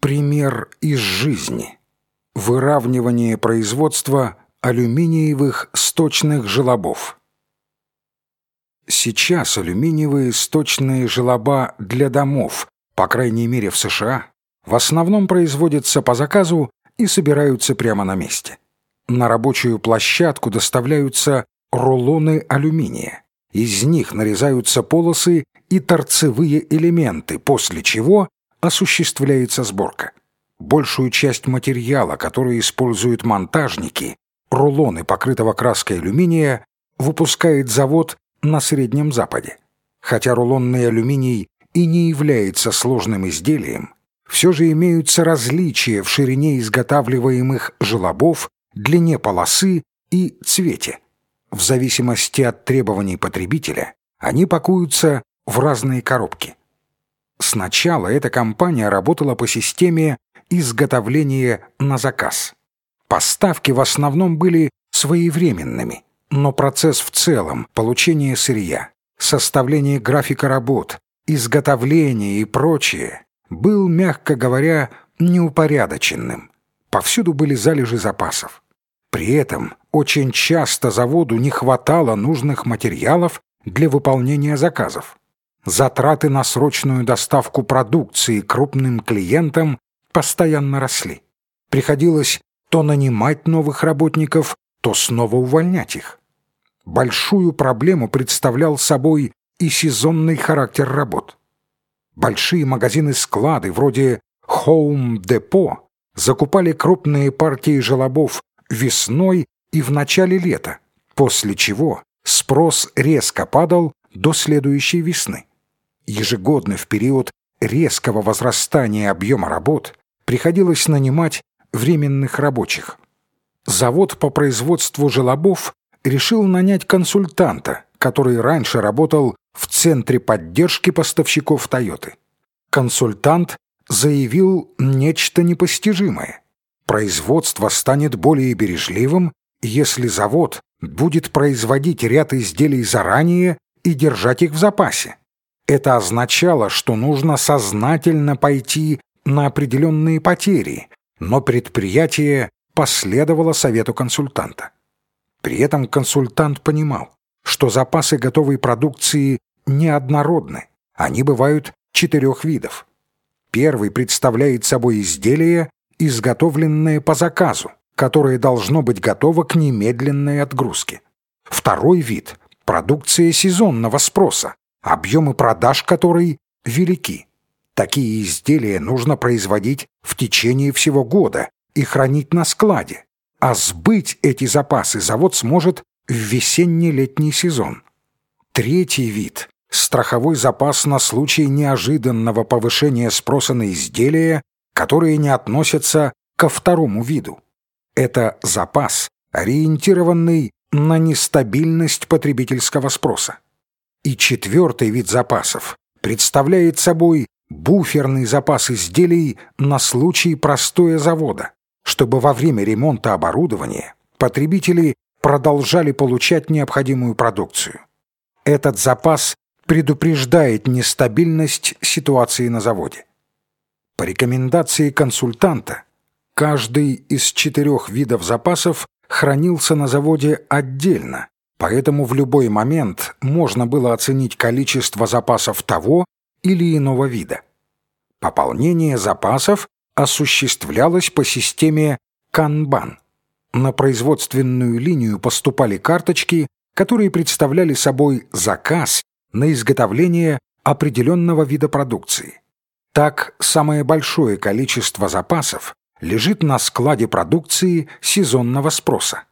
Пример из жизни. Выравнивание производства алюминиевых сточных желобов. Сейчас алюминиевые сточные желоба для домов, по крайней мере в США, в основном производятся по заказу и собираются прямо на месте. На рабочую площадку доставляются рулоны алюминия. Из них нарезаются полосы и торцевые элементы, после чего осуществляется сборка. Большую часть материала, который используют монтажники, рулоны покрытого краской алюминия, выпускает завод на Среднем Западе. Хотя рулонный алюминий и не является сложным изделием, все же имеются различия в ширине изготавливаемых желобов, длине полосы и цвете. В зависимости от требований потребителя они пакуются в разные коробки. Сначала эта компания работала по системе изготовления на заказ. Поставки в основном были своевременными, но процесс в целом, получение сырья, составление графика работ, изготовление и прочее, был, мягко говоря, неупорядоченным. Повсюду были залежи запасов. При этом очень часто заводу не хватало нужных материалов для выполнения заказов. Затраты на срочную доставку продукции крупным клиентам постоянно росли. Приходилось то нанимать новых работников, то снова увольнять их. Большую проблему представлял собой и сезонный характер работ. Большие магазины-склады вроде Home Depot закупали крупные партии желобов весной и в начале лета, после чего спрос резко падал до следующей весны. Ежегодно в период резкого возрастания объема работ приходилось нанимать временных рабочих. Завод по производству желобов решил нанять консультанта, который раньше работал в Центре поддержки поставщиков «Тойоты». Консультант заявил нечто непостижимое. Производство станет более бережливым, если завод будет производить ряд изделий заранее и держать их в запасе. Это означало, что нужно сознательно пойти на определенные потери, но предприятие последовало совету консультанта. При этом консультант понимал, что запасы готовой продукции неоднородны, они бывают четырех видов. Первый представляет собой изделие, изготовленное по заказу, которое должно быть готово к немедленной отгрузке. Второй вид – продукция сезонного спроса, объемы продаж которой велики. Такие изделия нужно производить в течение всего года и хранить на складе, а сбыть эти запасы завод сможет в весенне-летний сезон. Третий вид – страховой запас на случай неожиданного повышения спроса на изделия, которые не относятся ко второму виду. Это запас, ориентированный на нестабильность потребительского спроса. И четвертый вид запасов представляет собой буферный запас изделий на случай простоя завода, чтобы во время ремонта оборудования потребители продолжали получать необходимую продукцию. Этот запас предупреждает нестабильность ситуации на заводе. По рекомендации консультанта, каждый из четырех видов запасов хранился на заводе отдельно, поэтому в любой момент можно было оценить количество запасов того или иного вида. Пополнение запасов осуществлялось по системе канбан. На производственную линию поступали карточки, которые представляли собой заказ на изготовление определенного вида продукции. Так, самое большое количество запасов лежит на складе продукции сезонного спроса.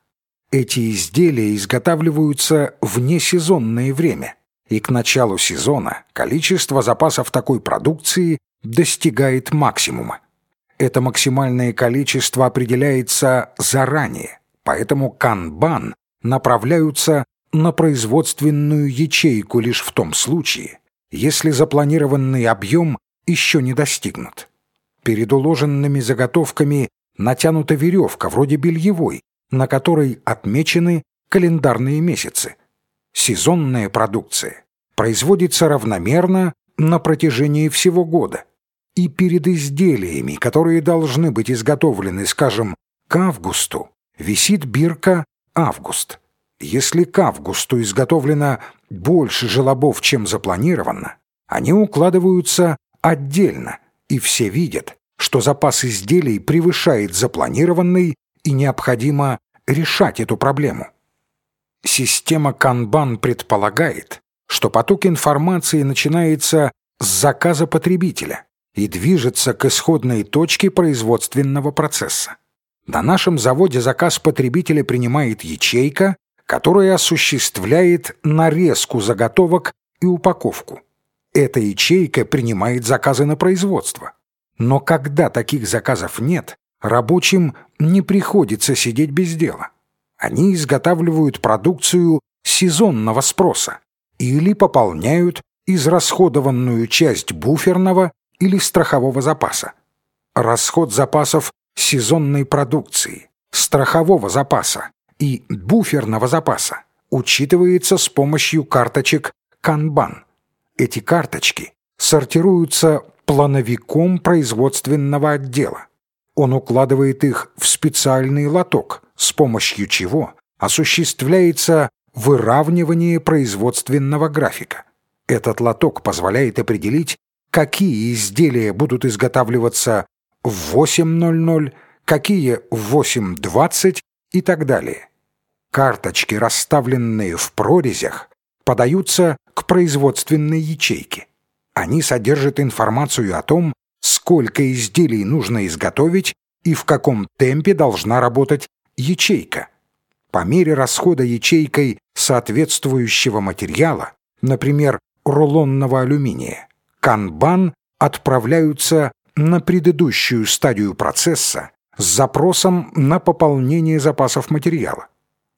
Эти изделия изготавливаются в несезонное время, и к началу сезона количество запасов такой продукции достигает максимума. Это максимальное количество определяется заранее, поэтому канбан направляются на производственную ячейку лишь в том случае, если запланированный объем еще не достигнут. Перед уложенными заготовками натянута веревка, вроде бельевой, на которой отмечены календарные месяцы. Сезонная продукция производится равномерно на протяжении всего года. и перед изделиями, которые должны быть изготовлены, скажем, к августу, висит бирка «Август». Если к августу изготовлено больше желобов, чем запланировано, они укладываются отдельно, и все видят, что запас изделий превышает запланированный и необходимо решать эту проблему. Система Kanban предполагает, что поток информации начинается с заказа потребителя и движется к исходной точке производственного процесса. На нашем заводе заказ потребителя принимает ячейка, которая осуществляет нарезку заготовок и упаковку. Эта ячейка принимает заказы на производство. Но когда таких заказов нет, рабочим не приходится сидеть без дела. Они изготавливают продукцию сезонного спроса или пополняют израсходованную часть буферного или страхового запаса. Расход запасов сезонной продукции, страхового запаса и буферного запаса учитывается с помощью карточек Kanban. Эти карточки сортируются плановиком производственного отдела. Он укладывает их в специальный лоток, с помощью чего осуществляется выравнивание производственного графика. Этот лоток позволяет определить, какие изделия будут изготавливаться в 8.00, какие в 8.20 и так далее. Карточки, расставленные в прорезях, подаются к производственной ячейке. Они содержат информацию о том, сколько изделий нужно изготовить и в каком темпе должна работать ячейка. По мере расхода ячейкой соответствующего материала, например, рулонного алюминия, канбан отправляются на предыдущую стадию процесса с запросом на пополнение запасов материала.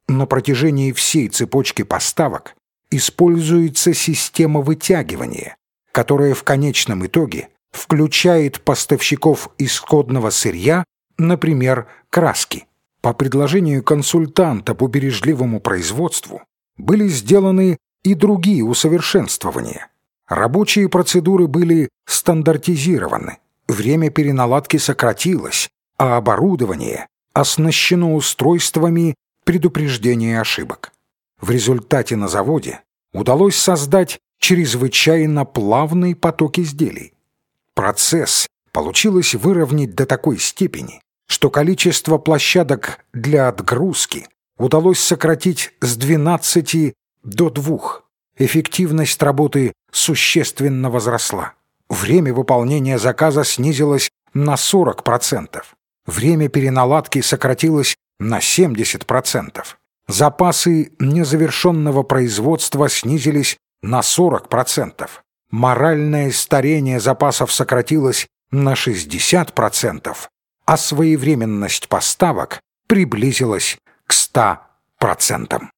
На протяжении всей цепочки поставок используется система вытягивания, которая в конечном итоге включает поставщиков исходного сырья, например, краски. По предложению консультанта по бережливому производству были сделаны и другие усовершенствования. Рабочие процедуры были стандартизированы, время переналадки сократилось, а оборудование оснащено устройствами предупреждения ошибок. В результате на заводе удалось создать чрезвычайно плавный поток изделий. Процесс получилось выровнять до такой степени, что количество площадок для отгрузки удалось сократить с 12 до 2. Эффективность работы существенно возросла. Время выполнения заказа снизилось на 40%. Время переналадки сократилось на 70%. Запасы незавершенного производства снизились на 40%. Моральное старение запасов сократилось на 60%, а своевременность поставок приблизилась к 100%.